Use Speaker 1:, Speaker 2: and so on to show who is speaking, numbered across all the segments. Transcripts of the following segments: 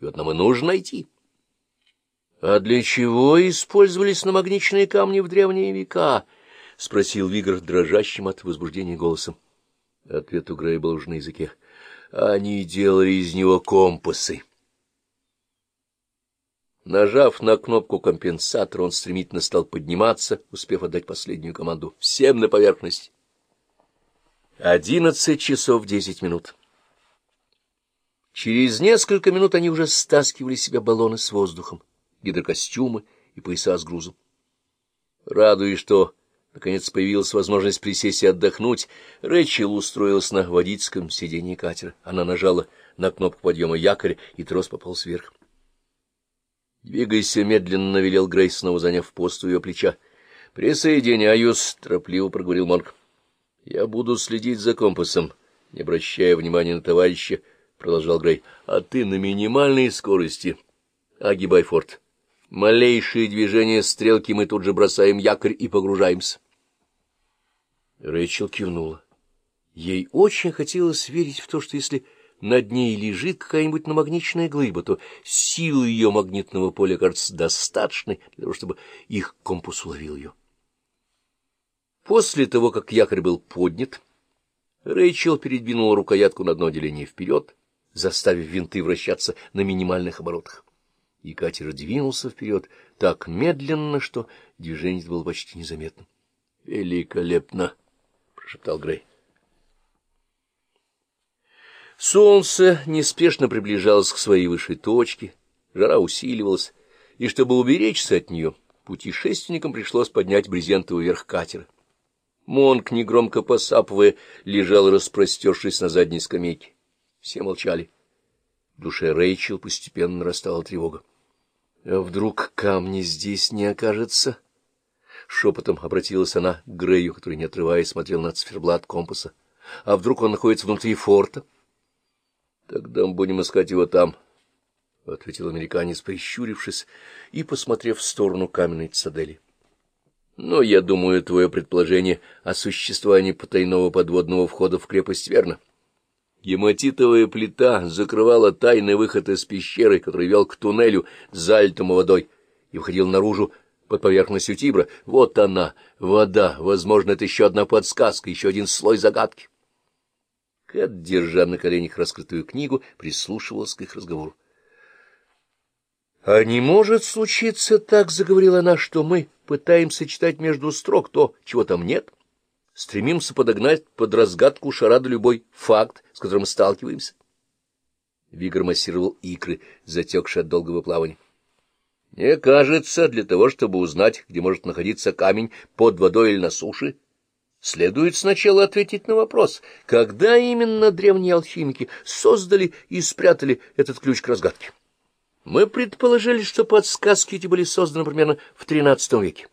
Speaker 1: И вот нам и нужно найти. — А для чего использовались намагниченные камни в древние века? — спросил Вигр дрожащим от возбуждения голосом. Ответ у Грея был уже на языке. — Они делали из него компасы. Нажав на кнопку компенсатора, он стремительно стал подниматься, успев отдать последнюю команду. «Всем на поверхность!» Одиннадцать часов десять минут. Через несколько минут они уже стаскивали себя баллоны с воздухом, гидрокостюмы и пояса с грузом. Радуясь, что наконец появилась возможность присесть и отдохнуть, Рэчел устроилась на водительском сиденье катера. Она нажала на кнопку подъема якоря, и трос попал сверху. «Двигайся медленно», — велел Грейс, снова заняв пост у ее плеча. «Присоединяюсь», — торопливо проговорил Монк. «Я буду следить за компасом, не обращая внимания на товарища», — продолжал Грей. «А ты на минимальной скорости. Огибай форт. Малейшие движения стрелки мы тут же бросаем якорь и погружаемся». Рэйчел кивнула. Ей очень хотелось верить в то, что если над ней лежит какая-нибудь намагниченная глыба, то силы ее магнитного поля кажется достаточной для того, чтобы их компас уловил ее. После того, как якорь был поднят, Рэйчел передвинула рукоятку на одно деление вперед, заставив винты вращаться на минимальных оборотах. И катер двинулся вперед так медленно, что движение было почти незаметным. — Великолепно! — прошептал Грей. Солнце неспешно приближалось к своей высшей точке, жара усиливалась, и чтобы уберечься от нее, путешественникам пришлось поднять брезентовый верх катера. Монк, негромко посапывая, лежал, распростершись на задней скамейке. Все молчали. В душе Рэйчел постепенно нарастала тревога. — А вдруг камни здесь не окажется? Шепотом обратилась она к Грею, который, не отрываясь, смотрел на циферблат компаса. — А вдруг он находится внутри форта? —— Тогда мы будем искать его там, — ответил американец, прищурившись и посмотрев в сторону каменной цитадели. — Но я думаю, твое предположение о существовании потайного подводного входа в крепость верно. Гематитовая плита закрывала тайный выход из пещеры, который вел к туннелю, залитому водой, и входил наружу под поверхностью Тибра. Вот она, вода. Возможно, это еще одна подсказка, еще один слой загадки. Кэт, держа на коленях раскрытую книгу, прислушивалась к их разговору. — А не может случиться так, — заговорила она, — что мы пытаемся читать между строк то, чего там нет, стремимся подогнать под разгадку шарада любой факт, с которым сталкиваемся. Вигр массировал икры, затекшие от долгого плавания. Мне кажется, для того, чтобы узнать, где может находиться камень под водой или на суше, Следует сначала ответить на вопрос, когда именно древние алхимики создали и спрятали этот ключ к разгадке. Мы предположили, что подсказки эти были созданы примерно в XIII веке.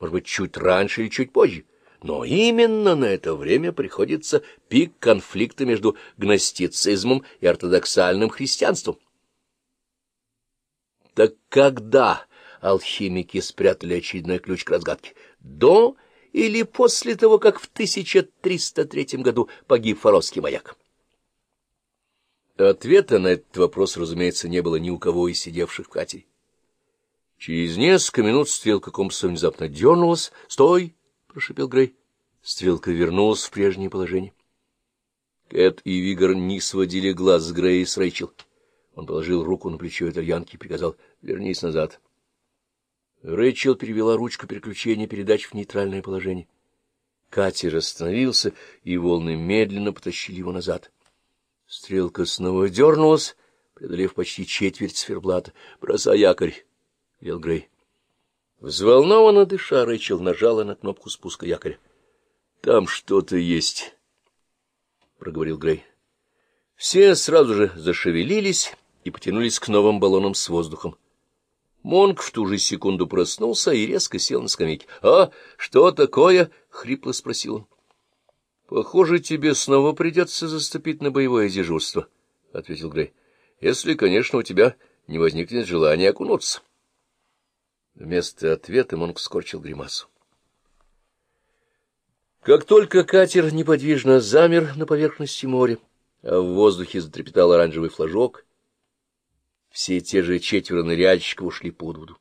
Speaker 1: Может быть, чуть раньше или чуть позже. Но именно на это время приходится пик конфликта между гностицизмом и ортодоксальным христианством. Так когда алхимики спрятали очередной ключ к разгадке? До или после того, как в 1303 году погиб Форосский маяк? Ответа на этот вопрос, разумеется, не было ни у кого из сидевших в катере. Через несколько минут стрелка компаса внезапно дернулась. «Стой!» — прошепел Грей. Стрелка вернулась в прежнее положение. Кэт и Вигор не сводили глаз с Грея и с Рэйчел. Он положил руку на плечо итальянки и приказал «Вернись назад». Рэйчел перевела ручку переключения передач в нейтральное положение. Катер остановился, и волны медленно потащили его назад. Стрелка снова дернулась, преодолев почти четверть сферблата. — Бросай якорь, — велел Грей. Взволнованно дыша, Рэйчел нажала на кнопку спуска якоря. — Там что-то есть, — проговорил Грей. Все сразу же зашевелились и потянулись к новым баллонам с воздухом. Монк в ту же секунду проснулся и резко сел на скамейке. — А, что такое? — хрипло спросил он. — Похоже, тебе снова придется заступить на боевое дежурство, — ответил Грей. — Если, конечно, у тебя не возникнет желания окунуться. Вместо ответа Монк скорчил гримасу. Как только катер неподвижно замер на поверхности моря, а в воздухе затрепетал оранжевый флажок — Все те же четверо ныряльщиков ушли под воду.